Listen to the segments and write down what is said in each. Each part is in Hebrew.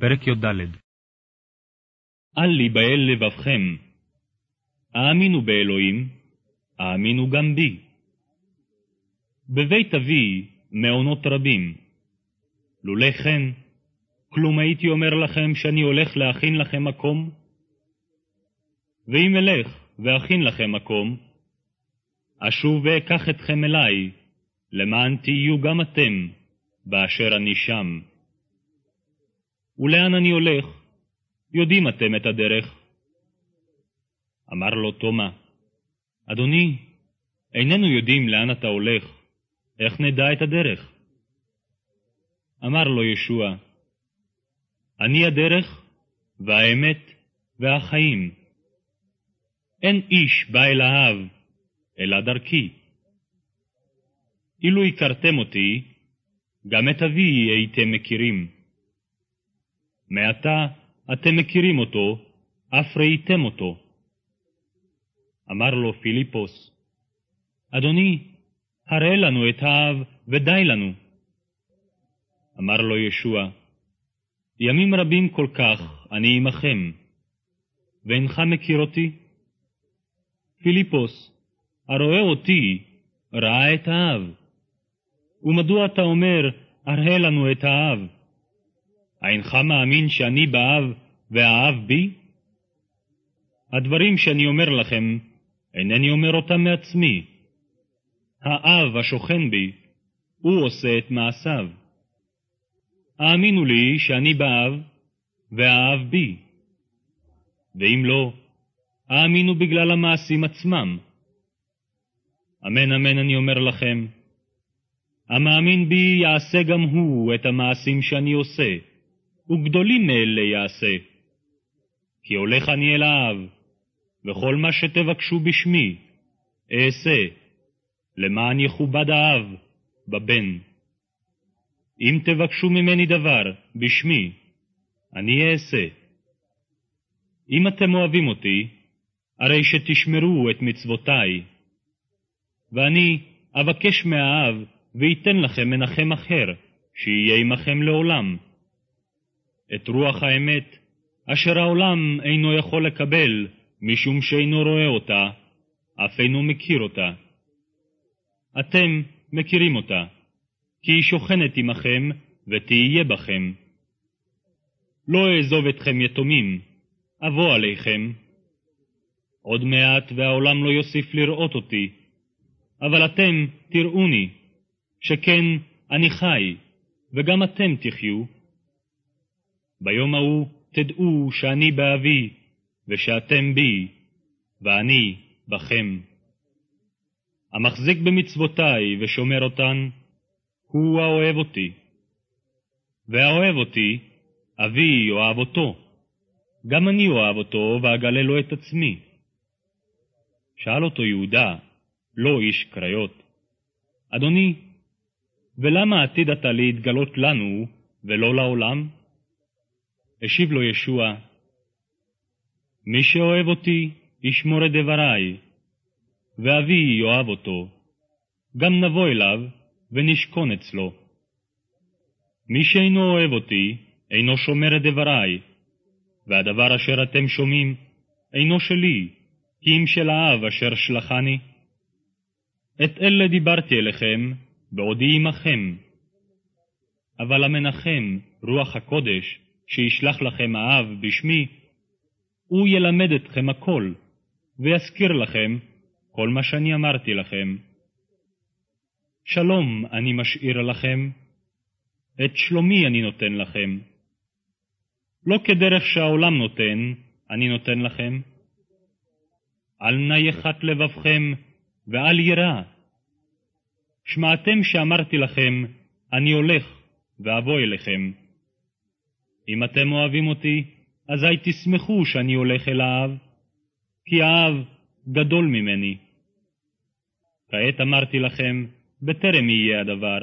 פרק י"ד אל להיבהל לבבכם. האמינו באלוהים, האמינו גם בי. בבית אבי מעונות רבים. לולא כן, כלום הייתי אומר לכם שאני הולך להכין לכם מקום? ואם אלך ואכין לכם מקום, אשוב ואקח אתכם אליי, למען תהיו גם אתם, באשר אני שם. ולאן אני הולך? יודעים אתם את הדרך. אמר לו תומא, אדוני, איננו יודעים לאן אתה הולך, איך נדע את הדרך? אמר לו ישוע, אני הדרך והאמת והחיים. אין איש בא אל האב, אלא דרכי. אילו הכרתם אותי, גם את אבי הייתם מכירים. מעתה אתם מכירים אותו, אף ראיתם אותו. אמר לו פיליפוס, אדוני, הראה לנו את האב ודי לנו. אמר לו ישוע, ימים רבים כל כך אני עמכם, ואינך מכיר אותי? פיליפוס, הרואה אותי, ראה את האב. ומדוע אתה אומר, הראה לנו את האב? אינך מאמין שאני באב והאב בי? הדברים שאני אומר לכם, אינני אומר אותם מעצמי. האב השוכן בי, הוא עושה את מעשיו. האמינו לי שאני באב והאב בי. ואם לא, האמינו בגלל המעשים עצמם. אמן אמן אני אומר לכם, המאמין בי יעשה גם הוא את המעשים שאני עושה. וגדולים מאלה יעשה. כי הולך אני אל האב, וכל מה שתבקשו בשמי, אעשה, למען יכובד האב בבן. אם תבקשו ממני דבר בשמי, אני אעשה. אם אתם אוהבים אותי, הרי שתשמרו את מצוותי. ואני אבקש מהאב, ויתן לכם מנחם אחר, שיהיה עמכם לעולם. את רוח האמת, אשר העולם אינו יכול לקבל, משום שאינו רואה אותה, אף אינו מכיר אותה. אתם מכירים אותה, כי היא שוכנת עמכם ותהיה בכם. לא אעזוב אתכם יתומים, אבוא עליכם. עוד מעט והעולם לא יוסיף לראות אותי, אבל אתם תראוני, שכן אני חי, וגם אתם תחיו. ביום ההוא תדעו שאני באבי, ושאתם בי, ואני בכם. המחזיק במצוותי ושומר אותן, הוא האוהב אותי. והאוהב אותי, אבי אוהב אותו. גם אני אוהב אותו, ואגלה לו את עצמי. שאל אותו יהודה, לא איש קריות, אדוני, ולמה עתיד אתה להתגלות לנו ולא לעולם? השיב לו ישוע, מי שאוהב אותי, ישמור את דברי, ואבי יאהב אותו. גם נבוא אליו, ונשכון אצלו. מי שאינו אוהב אותי, אינו שומר את דברי, והדבר אשר אתם שומעים, אינו שלי, כי אם של האב אשר שלחני. את אלה דיברתי אליכם, בעודי עמכם. אבל המנחם, רוח הקודש, שישלח לכם האב בשמי, הוא ילמד אתכם הכל, ויזכיר לכם כל מה שאני אמרתי לכם. שלום אני משאיר לכם, את שלומי אני נותן לכם. לא כדרך שהעולם נותן, אני נותן לכם. אל נא יחת לבבכם, ואל יירא. שמעתם שאמרתי לכם, אני הולך, ואבוא אליכם. אם אתם אוהבים אותי, אזי תשמחו שאני הולך אל האב, כי האב גדול ממני. כעת אמרתי לכם, בטרם יהיה הדבר,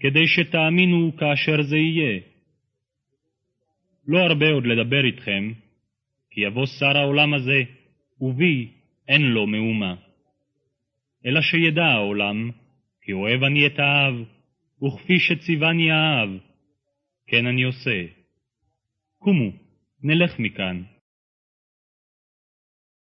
כדי שתאמינו כאשר זה יהיה. לא הרבה עוד לדבר איתכם, כי יבוא שר העולם הזה, ובי אין לו מאומה. אלא שידע העולם, כי אוהב אני את האב, וכפי שציווני האב, כן אני עושה. ¿Cómo? Nel FMI.